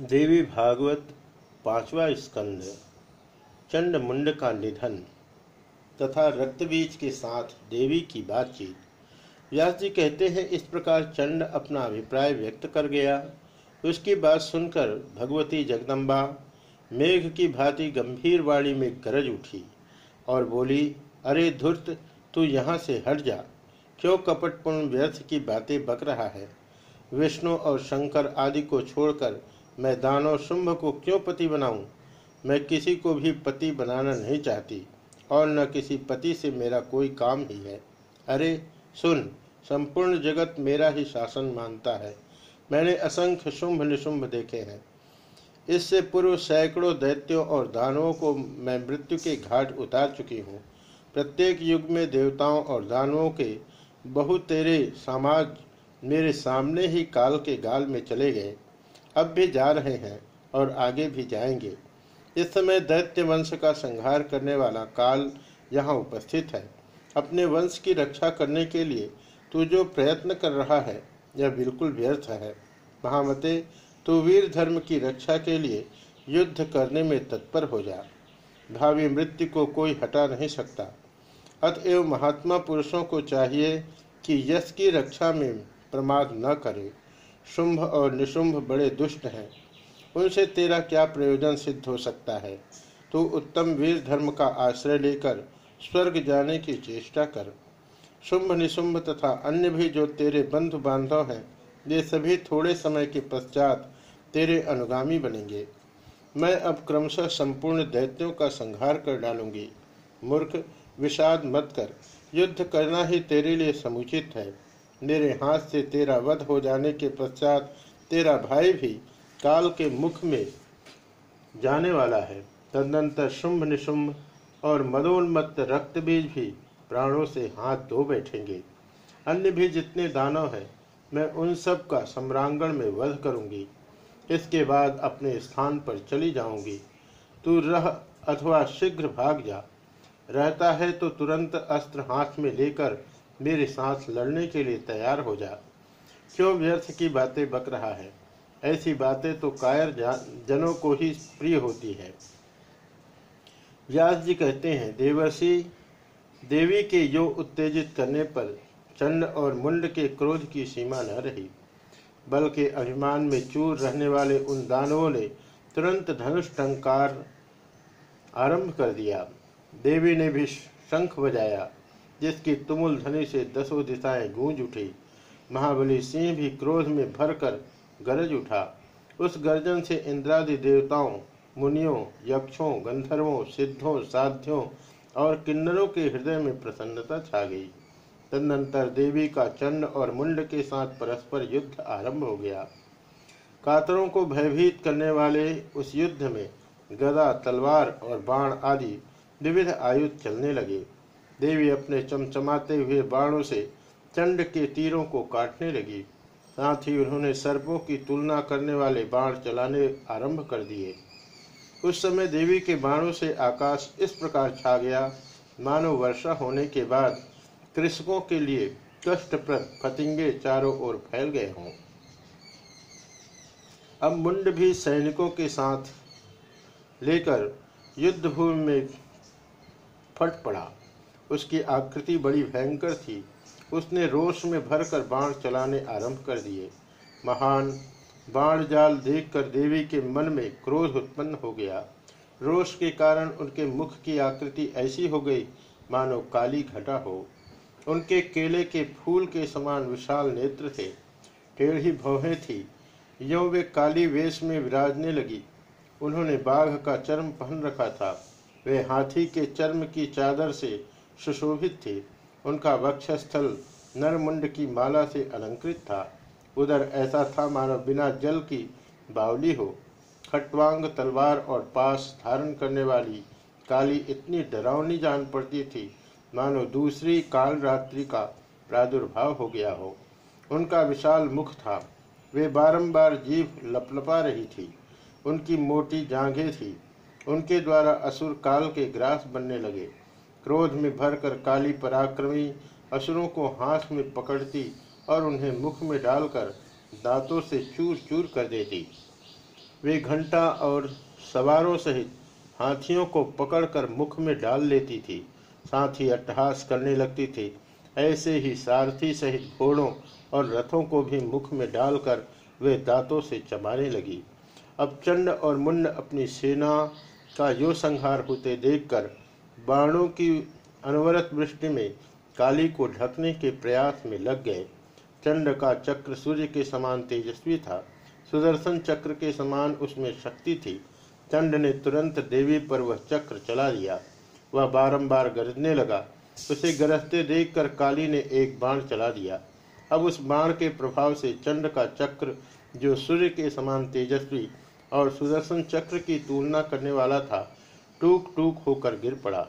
देवी भागवत पांचवा स्कंद चंड मुंड का निधन तथा रक्तबीज के साथ देवी की बातचीत। व्यास जी कहते हैं, इस प्रकार चंड अपना अभिप्राय व्यक्त कर गया। उसकी बात सुनकर भगवती जगदम्बा, मेघ की भांति गंभीर वाणी में गरज उठी और बोली, अरे धुर्त, तू यहाँ से हट जा। क्यों कपटपूर्ण व्यर्थ की बातें बक रहा है? विष्णु और शंकर आदि को छोड़कर मैं दानव शुंभ को क्यों पति बनाऊँ? मैं किसी को भी पति बनाना नहीं चाहती, और न किसी पति से मेरा कोई काम ही है। अरे, सुन, संपूर्ण जगत मेरा ही शासन मानता है। मैंने असंख्य शुंभ निशुंभ देखे हैं। इससे पूर्व सैकड़ों दैत्यों और दानवों को मैं मृत्यु के घाट उतार चुकी हूँ। प्रत्येक युग में देवताओं और दानवों के बहुत तेरे समाज मेरे सामने ही काल के गाल में चले गए। अब भी जा रहे हैं और आगे भी जाएँगे। इस समय दैत्य वंश का संहार करने वाला काल यहाँ उपस्थित है। अपने वंश की रक्षा करने के लिए तू जो प्रयत्न कर रहा है, यह बिल्कुल व्यर्थ है। महामते, तू वीर धर्म की रक्षा के लिए युद्ध करने में तत्पर हो जा। भावी मृत्यु को कोई हटा नहीं सकता। अतएव महात्मा पुरुषों को चाहिए कि यश की रक्षा में प्रमाद न करे। शुंभ और निशुंभ बड़े दुष्ट हैं। उनसे तेरा क्या प्रयोजन सिद्ध हो सकता है? तू उत्तम वीर धर्म का आश्रय लेकर स्वर्ग जाने की चेष्टा कर। शुंभ, निशुंभ तथा अन्य भी जो तेरे बंधु बांधव हैं, ये सभी थोड़े समय के पश्चात तेरे अनुगामी बनेंगे। मैं अब क्रमशः संपूर्ण दैत्यों का संहार कर डालूँगी। मूर्ख, विषाद मत कर। युद्ध करना ही तेरे लिए समुचित है। मेरे हाथ से तेरा वध हो जाने के पश्चात तेरा भाई भी काल के मुख में जाने वाला है। तदनंतर शुंभ निशुंभ और मदोन्मत्त रक्त बीज भी प्राणों से हाथ धो बैठेंगे। अन्य भी जितने दानव हैं, मैं उन सब का सम्रांगण में वध करूँगी। इसके बाद अपने स्थान पर चली जाऊँगी। तू रह अथवा शीघ्र भाग जा। रहता है तो तुरंत अस्त्र हाथ में लेकर मेरे साथ लड़ने के लिए तैयार हो जा। क्यों व्यर्थ की बातें बक रहा है? ऐसी बातें तो कायर जनों को ही प्रिय होती है। व्यास जी कहते हैं, देवर्षि, देवी के यो उत्तेजित करने पर चंड और मुंड के क्रोध की सीमा न रही, बल्कि अभिमान में चूर रहने वाले उन दानवों ने तुरंत धनुष टंकार आरंभ कर दिया। देवी ने भी शंख बजाया। जिसकी तुमुल ध्वनि से दसों दिशाएँ गूंज उठी। महाबली सिंह भी क्रोध में भरकर गरज उठा। उस गर्जन से इंद्रादि देवताओं, मुनियों, यक्षों, गंधर्वों, सिद्धों साध्यों और किन्नरों के हृदय में प्रसन्नता छा गई। तदनंतर देवी का चंड और मुंड के साथ परस्पर युद्ध आरंभ हो गया। कातरों को भयभीत करने वाले उस युद्ध में गदा, तलवार और बाण आदि विविध आयुध चलने लगे। देवी अपने चमचमाते हुए बाणों से चंड के तीरों को काटने लगी। साथ ही उन्होंने सर्पों की तुलना करने वाले बाण चलाने आरंभ कर दिए। उस समय देवी के बाणों से आकाश इस प्रकार छा गया। मानो वर्षा होने के बाद कृषकों के लिए कष्टप्रद फतिंगे चारों ओर फैल गए हों। अब मुंड भी सैनिकों के साथ लेकर युद्ध भूमि में फट पड़ा। उसकी आकृति बड़ी भयंकर थी। उसने रोष में भरकर बाण चलाने आरंभ कर दिए। महान बाण जाल देखकर देवी के मन में क्रोध उत्पन्न हो गया। रोष के कारण उनके मुख की आकृति ऐसी हो गई, मानो काली घटा हो। उनके केले के फूल के समान विशाल नेत्र थे। टेढ़ी भौहें थी। यो वे काली वेश में विराजने लगी। उन्होंने बाघ का चर्म पहन रखा था। वे हाथी के चर्म की चादर से सुशोभित थे। उनका वक्षस्थल नरमुंड की माला से अलंकृत था। उधर ऐसा था मानो बिना जल की बावली हो। खटवांग तलवार और पास धारण करने वाली काली इतनी डरावनी जान पड़ती थी, मानो दूसरी काल रात्रि का प्रादुर्भाव हो गया हो। उनका विशाल मुख था। वे बारंबार जीव लपलपा रही थी। उनकी मोटी जांघें थी। उनके द्वारा असुर काल के ग्रास बनने लगे। क्रोध में भरकर काली पराक्रमी असुरों को हाथ में पकड़ती और उन्हें मुख में डालकर दांतों से चूर चूर कर देती। वे घंटा और सवारों सहित हाथियों को पकड़कर मुख में डाल लेती थी। साथ ही अट्टहास करने लगती थी। ऐसे ही सारथी सहित घोड़ों और रथों को भी मुख में डालकर वे दांतों से चबाने लगी। अब चंड और मुंड अपनी सेना का यो संहार होते देखकर बाणों की अनवरत वृष्टि में काली को ढकने के प्रयास में लग गए। चंड का चक्र सूर्य के समान तेजस्वी था। सुदर्शन चक्र के समान उसमें शक्ति थी। चंड ने तुरंत देवी पर वह चक्र चला दिया वह बारंबार गरजने लगा। उसे गरजते देखकर काली ने एक बाण चला दिया। अब उस बाण के प्रभाव से चंड का चक्र, जो सूर्य के समान तेजस्वी और सुदर्शन चक्र की तुलना करने वाला था टूक टूक होकर गिर पड़ा।